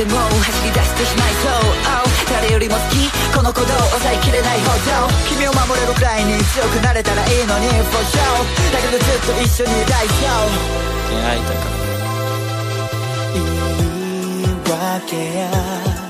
でも走り出してしまいそう、誰よりも好き。この鼓動抑えきれないほど。君を守れるくらいに強くなれたらいいのに For s だけどずっと一緒にいたいそう。出会いたから言い訳や。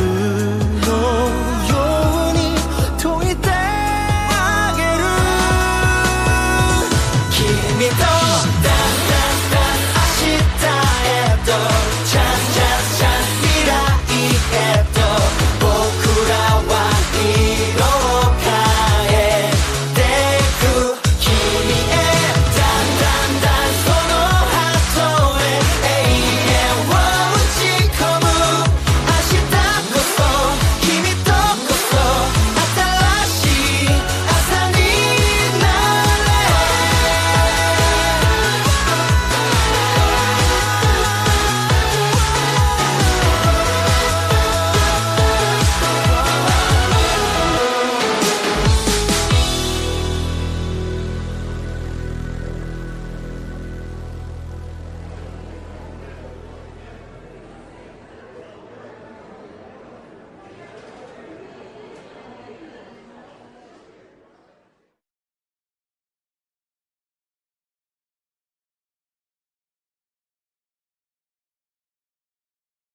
good.